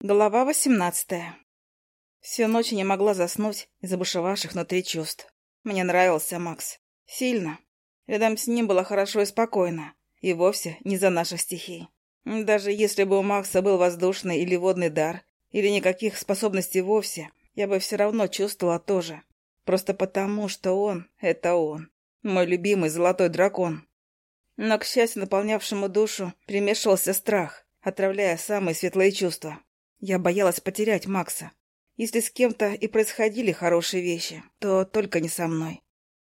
Глава восемнадцатая. Всю ночь не могла заснуть из-за бушевавших внутри чувств. Мне нравился Макс. Сильно. Рядом с ним было хорошо и спокойно. И вовсе не за наших стихий. Даже если бы у Макса был воздушный или водный дар, или никаких способностей вовсе, я бы все равно чувствовала тоже. Просто потому, что он — это он. Мой любимый золотой дракон. Но, к счастью, наполнявшему душу, примешивался страх, отравляя самые светлые чувства. Я боялась потерять Макса. Если с кем-то и происходили хорошие вещи, то только не со мной.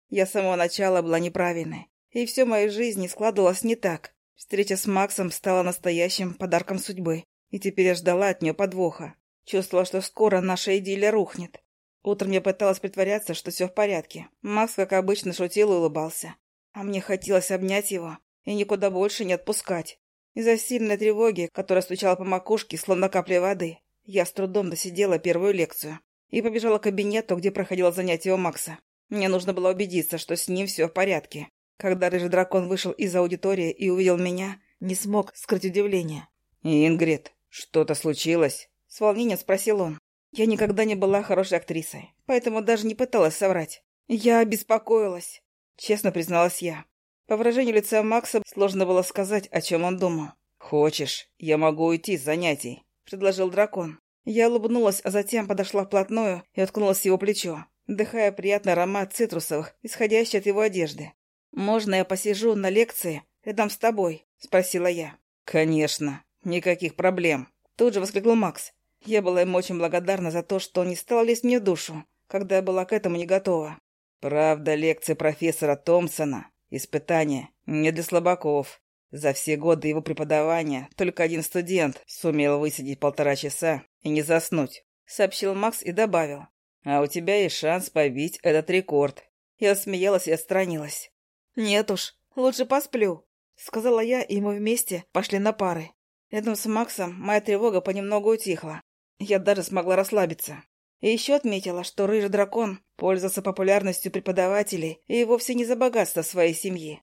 Я с самого начала была неправильной, и все моей жизни складывалось не так. Встреча с Максом стала настоящим подарком судьбы, и теперь я ждала от нее подвоха. Чувствовала, что скоро наша идиллия рухнет. Утром я пыталась притворяться, что все в порядке. Макс, как обычно, шутил и улыбался. А мне хотелось обнять его и никуда больше не отпускать. Из-за сильной тревоги, которая стучала по макушке, словно капли воды, я с трудом досидела первую лекцию и побежала к кабинету, где проходило занятие у Макса. Мне нужно было убедиться, что с ним все в порядке. Когда рыжий дракон вышел из аудитории и увидел меня, не смог скрыть удивление. «Ингрид, что-то случилось?» С волнением спросил он. Я никогда не была хорошей актрисой, поэтому даже не пыталась соврать. Я обеспокоилась, честно призналась я. По выражению лица Макса сложно было сказать, о чем он думал. «Хочешь, я могу уйти с занятий», — предложил дракон. Я улыбнулась, а затем подошла вплотную и уткнулась в его плечо, вдыхая приятный аромат цитрусовых, исходящий от его одежды. «Можно я посижу на лекции рядом с тобой?» — спросила я. «Конечно, никаких проблем», — тут же воскликнул Макс. Я была ему очень благодарна за то, что он не стал лезть мне в душу, когда я была к этому не готова. «Правда, лекция профессора Томпсона Испытание не для слабаков. За все годы его преподавания только один студент сумел высидеть полтора часа и не заснуть, сообщил Макс и добавил. А у тебя есть шанс побить этот рекорд. Я смеялась и отстранилась. Нет уж, лучше посплю, сказала я, и мы вместе пошли на пары. Рядом с Максом моя тревога понемногу утихла. Я даже смогла расслабиться. И еще отметила, что рыжий дракон пользовался популярностью преподавателей и вовсе не за богатство своей семьи.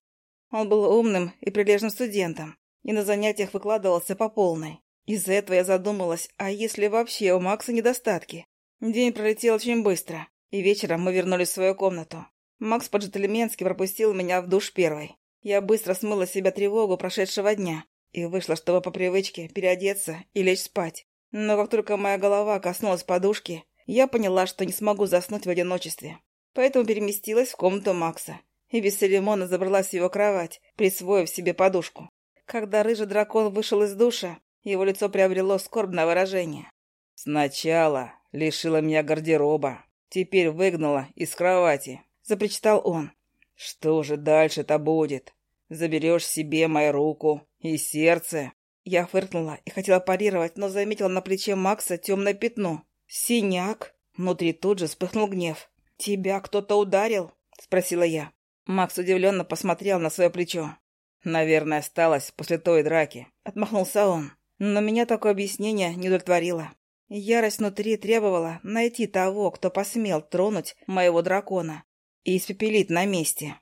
Он был умным и прилежным студентом, и на занятиях выкладывался по полной. Из-за этого я задумалась, а если вообще у Макса недостатки? День пролетел очень быстро, и вечером мы вернулись в свою комнату. Макс по-джентльменски пропустил меня в душ первой. Я быстро смыла с себя тревогу прошедшего дня и вышла, чтобы по привычке переодеться и лечь спать. Но как только моя голова коснулась подушки, я поняла, что не смогу заснуть в одиночестве. Поэтому переместилась в комнату Макса и без церемона забралась в его кровать, присвоив себе подушку. Когда рыжий дракон вышел из душа, его лицо приобрело скорбное выражение. «Сначала лишила меня гардероба, теперь выгнала из кровати», — запричитал он. «Что же дальше-то будет? Заберешь себе мою руку и сердце?» Я фыркнула и хотела парировать, но заметила на плече Макса темное пятно. «Синяк?» Внутри тут же вспыхнул гнев. «Тебя кто-то ударил?» — спросила я. Макс удивленно посмотрел на свое плечо. «Наверное, осталось после той драки», — отмахнулся он. Но меня такое объяснение не удовлетворило. Ярость внутри требовала найти того, кто посмел тронуть моего дракона и испепелить на месте.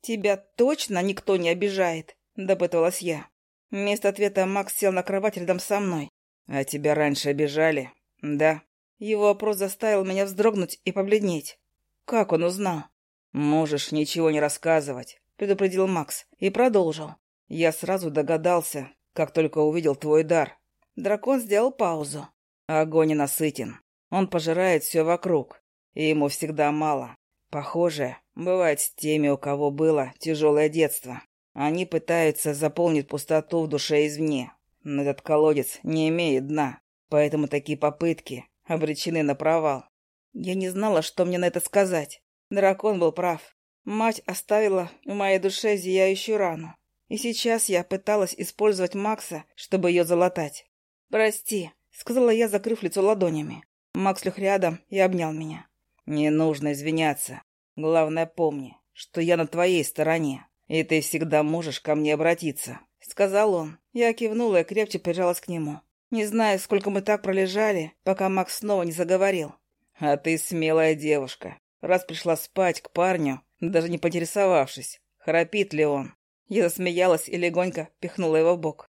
«Тебя точно никто не обижает?» — допытывалась я. Вместо ответа Макс сел на кровать рядом со мной. «А тебя раньше обижали?» «Да». Его вопрос заставил меня вздрогнуть и побледнеть. Как он узнал? «Можешь ничего не рассказывать», — предупредил Макс и продолжил. «Я сразу догадался, как только увидел твой дар». Дракон сделал паузу. Огонь насытен. Он пожирает все вокруг, и ему всегда мало. Похоже, бывает с теми, у кого было тяжелое детство. Они пытаются заполнить пустоту в душе извне, но этот колодец не имеет дна, поэтому такие попытки обречены на провал. Я не знала, что мне на это сказать. Дракон был прав. Мать оставила в моей душе зияющую рану. И сейчас я пыталась использовать Макса, чтобы ее залатать. «Прости», — сказала я, закрыв лицо ладонями. Макс лег рядом и обнял меня. «Не нужно извиняться. Главное, помни, что я на твоей стороне, и ты всегда можешь ко мне обратиться», — сказал он. Я кивнула и крепче прижалась к нему. Не знаю, сколько мы так пролежали, пока Макс снова не заговорил. «А ты смелая девушка. Раз пришла спать к парню, даже не поинтересовавшись, храпит ли он». Я засмеялась и легонько пихнула его в бок.